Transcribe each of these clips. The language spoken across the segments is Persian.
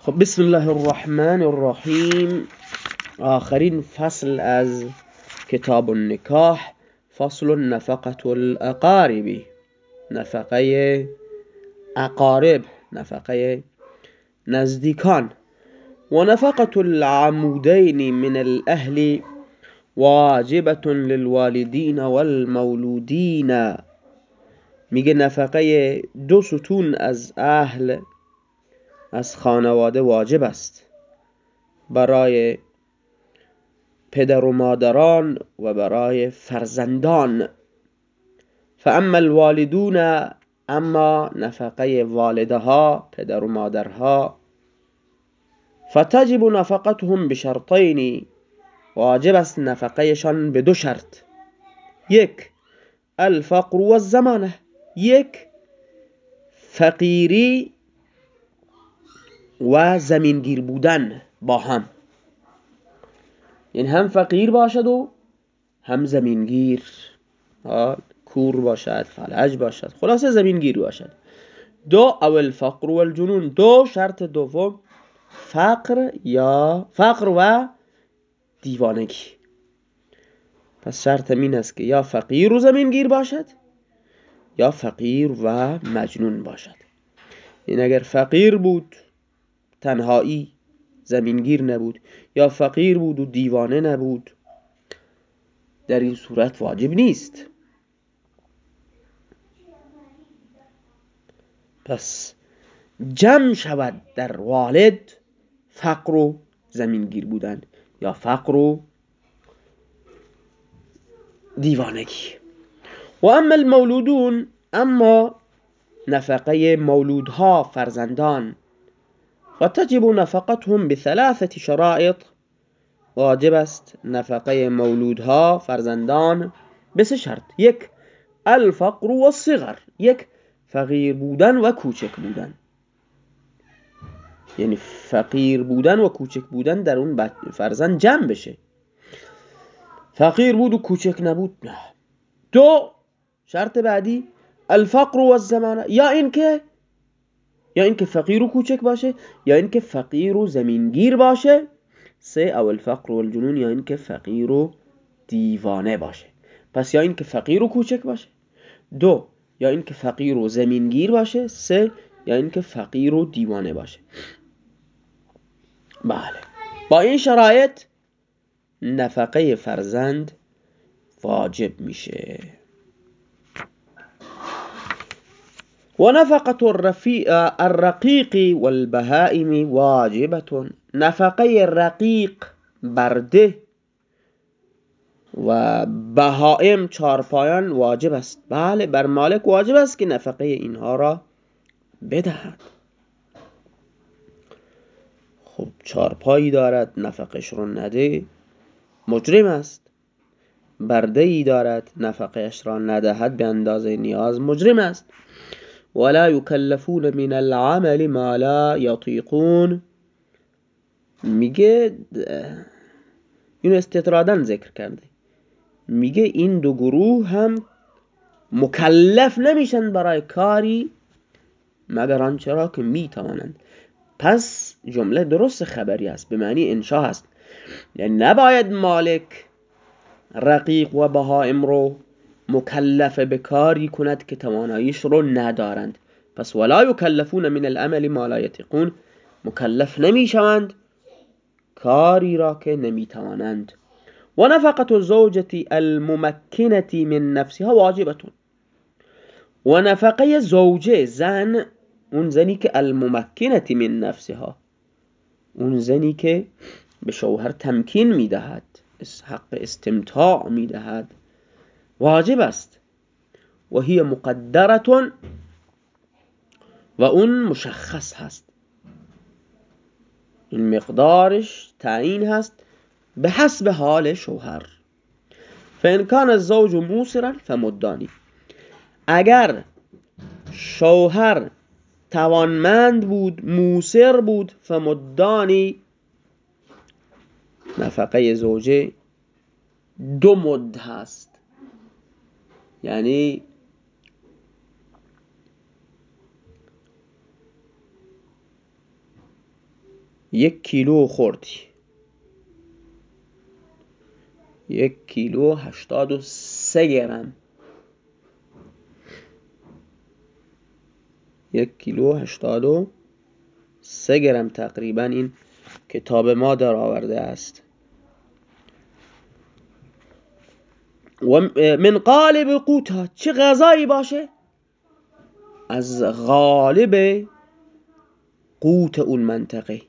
خب بسم الله الرحمن الرحیم. آخرین فصل از کتاب النکاح فصل نفقت الاقاربی نفقه اقارب نفقه نزدیکان. و نفقت العمودین من الاهل واجبة للوالدین والمولودین. میگه نفقه دو ستون از اهل از خانواده واجب است. برای پدر و مادران و برای فرزندان. فاما الوالدون اما نفقه والده ها پدر و مادرها. فتجب نفقتهم بشرطین واجب است نفقهشان به دو شرط. یک الفقر و الزمانه یک فقیری و زمینگیر بودن با هم. یعنی هم فقیر باشد و هم زمینگیر. کور باشد فلج باشد خلاصه زمینگیر باشد. دو او الفقر و الجنون دو شرط دوم فقر یا فقر و دیوانگی. پس شرط این است که یا فقیر و زمینگیر باشد یا فقیر و مجنون باشد. این اگر فقیر بود تنهایی زمینگیر نبود. یا فقیر بود و دیوانه نبود. در این صورت واجب نیست. پس جمع شود در والد فقر و زمینگیر بودن یا فقر و دیوانگی. و اما المولودون اما نفقه مولودها فرزندان وتجب نفقتهم بثلاثة شرائط. واجب است نفقه مولودها فرزندان به سه شرط. یک الفقر و الصغر. یک فقیر بودن و کوچک بودن. یعنی فقیر بودن و کوچک بودن در اون فرزند جمع بشه. فقیر بود و کوچک نبود؟ نه. دو شرط بعدی الفقر و الزمانه یا اینکه یا اینکه فقیر و کوچک باشه یا اینکه فقیر و زمینگیر باشه. سه او الفقر و الجنون یا اینکه فقیر و دیوانه باشه. پس یا اینکه فقیر و کوچک باشه. دو یا اینکه فقیر و زمینگیر باشه. سه یا اینکه فقیر و دیوانه باشه. بله. با این شرایط نفقه فرزند واجب میشه. ونفقة الرقيق والبهائم واجبة. نفقه رقیق برده و بهائم چارپایان واجب است. بله بر مالک واجب است که نفقه اینها را بدهد. خب چارپایی دارد نفقش رو نده مجرم است. برده ای دارد نفقش را ندهد به اندازه نیاز مجرم است. ولا يكلفون من العمل ما لا يطيقون. میگه اینو استطرادن ذکر کرده. میگه این دو گروه هم مکلف نمیشن برای کاری مگر آنچه را که می‌توانند. پس جمله درست خبری است به معنی انشا هست. یعنی نباید مالک رقیق و بهائم رو مکلف به کاری کند که تواناییش رو ندارند. پس ولا یکلفون من العمل ما لا یتقون. مکلف نمی‌شوند کاری را که نمی‌توانند. و نفقت الزوجة الممکنة من نفسها واجبتون و نفقه زوجه زن اون زنی که الممکنة من نفسها اون زنی که به شوهر تمکین می‌دهد حق استمتاع می‌دهد. واجب است. و هی مقدرتون و اون مشخص هست. این مقدارش تعیین هست به حسب حال شوهر. فان کان الزوج موسرا فمدانی اگر شوهر توانمند بود موسر بود فمدانی نفقه زوجه دو مد هست. یعنی یک کیلو خوردی. یک کیلو هشتاد و سه گرم. یک کیلو هشتاد و سه گرم تقریبا این کتاب ما در آورده است. و من قالب قوتها چه غذایی باشه؟ از غالب قوت اون منطقه.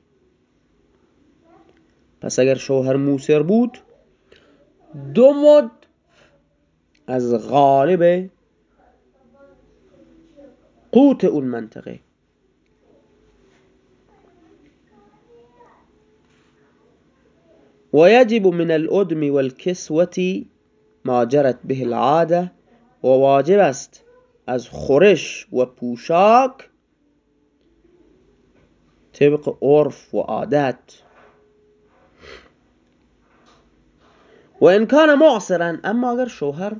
پس اگر شوهر موسر بود دو مد از غالب قوت اون منطقه. ويجب من الأدم والكسوة ما جرت به العادة و واجب است از خورش و پوشاک طبق عرف و عادت. و إن کان معصرا اما اگر شوهر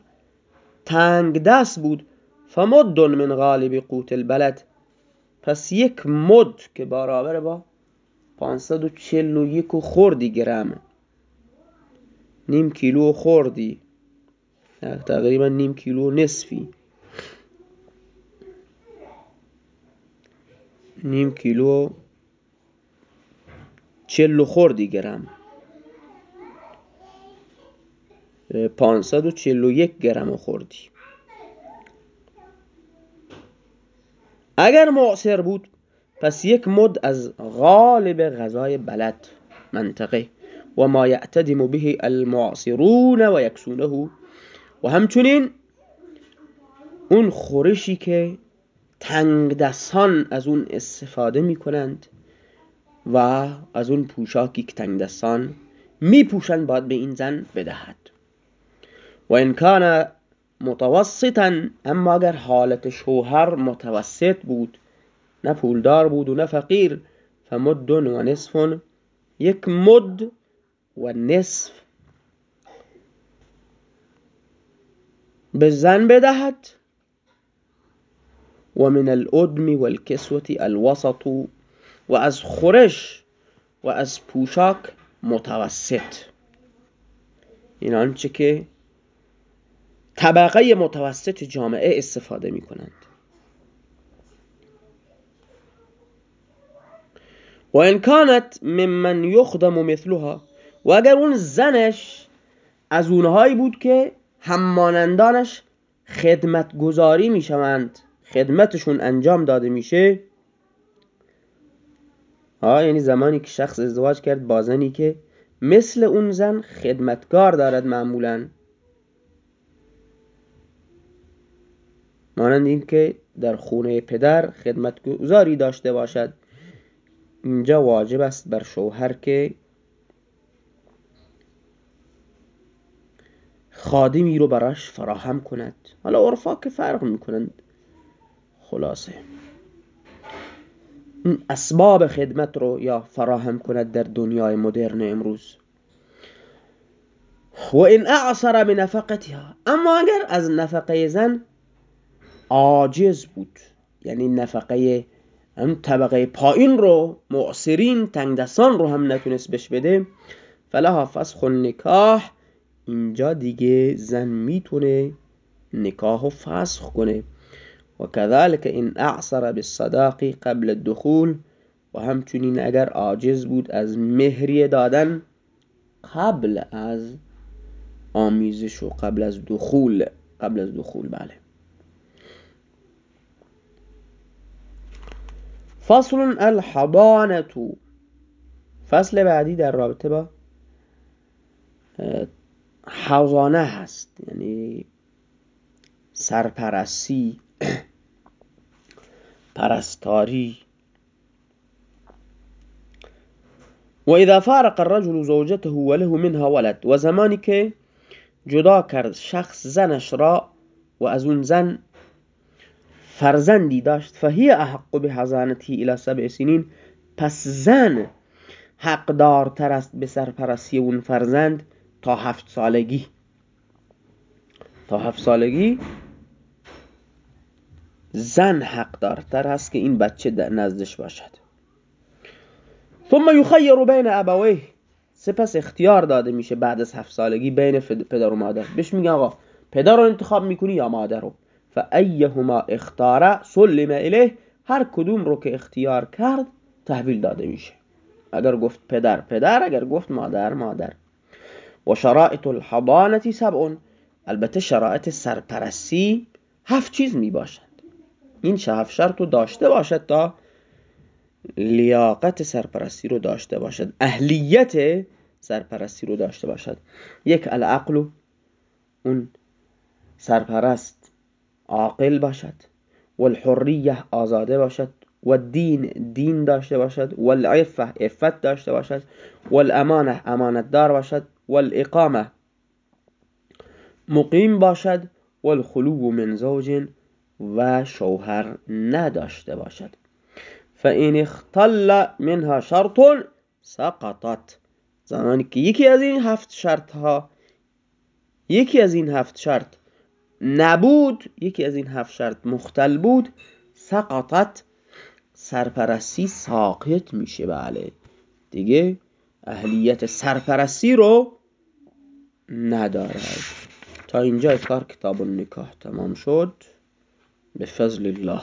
تنگ دست بود فمد من غالب قوت البلد. پس یک مد که برابر با 541 خوردی گرم نیم کیلو خوردی. تقریبا نیم کیلو نصفی. نیم کیلو چلو خوردی گرم. پانصد و چلو یک گرم خوردی. اگر معصر بود پس یک مد از غالب غذای بلد منطقه. و ما یعتدم به المعصرون و یکسونه و همچنین اون خورشی که تنگ دستان از اون استفاده می کنند و از اون پوشاکی که تنگ دستان می پوشند باید به این زن بدهد. و این کان متوسطا اما اگر حالت شوهر متوسط بود نه پولدار بود و نه فقیر فمد و نصف یک مد و نصف به زن بدهد. و من الادم والکسوة الوسط و از خورش و از پوشاک متوسط. این آنچه که طبقه متوسط جامعه استفاده می کنند و ان کانت ممن یخدم مثلها و اگر اون زنش از اونهایی بود که همانندانش خدمت گذاری می‌شوند. خدمتشون انجام داده میشه. ها یعنی زمانی که شخص ازدواج کرد با زنی که مثل اون زن خدمتگار دارد معمولا. مانند این که در خونه پدر خدمتگذاری داشته باشد. اینجا واجب است بر شوهر که خادمی رو براش فراهم کند. حالا عرفا که فرق می‌کنند خلاصه. این اسباب خدمت رو یا فراهم کند در دنیای مدرن امروز. و این اعصر بنفقتها. اما اگر از نفقه زن عاجز بود یعنی نفقه اون طبقه پایین رو معصرین تنگدستان رو هم نتونست بش بده فلها فسخ نکاح اینجا دیگه زن می‌تونه نکاح و فسخ کنه. و کذالک این اعصر بالصداق قبل الدخول و همچنین اگر عاجز بود از مهریه دادن قبل از آمیزش و قبل از دخول قبل از دخول بله. فصل الحضانه فصل بعدی در رابطه با حضانه هست یعنی سرپرستی پرستاری. و اذا فارق الرجل زوجته وله منها ولد و زمانی که جدا کرد شخص زنش را و از اون زن فرزندی داشت فهی احق به حضانتی الى سبع سنین. پس زن حقدارتر است به سرپرستی اون فرزند. تا هفت سالگی. تا هفت سالگی زن حق دارتر هست که این بچه نزدش باشد. ثم یخیر بین ابویه. سپس اختیار داده میشه بعد از هفت سالگی بین پدر و مادر. بهش میگن آقا پدر رو انتخاب می‌کنی یا مادر رو؟ فایهما اختاره سلم الیه. هر کدوم رو که اختیار کرد تحویل داده میشه. اگر گفت پدر پدر اگر گفت مادر مادر. و شرائط الحضانه سبع البته شرایط سرپرستی هفت چیز می باشد. این هفت شرط رو داشته باشد تا لیاقت سرپرستی رو داشته باشد. اهلیت سرپرستی رو داشته باشد. یک العقل. اون سرپرست عاقل باشد. والحریه آزاده باشد. و دین دین داشته باشد. والعفه عفت داشته باشد. والامانه امانت دار باشد. والاقامه مقیم باشد والخلو من زوج و شوهر نداشته باشد. فان اختل منها شرط سقطت. زمانی که یکی از این هفت شرط ها یکی از این هفت شرط نبود یکی از این هفت شرط مختل بود سقطت سرپرستی ساقط میشه. بله. دیگه اهلیت سرپرستی رو ندارد. تا اینجا کار کتاب النکاح تمام شد. به فضل الله.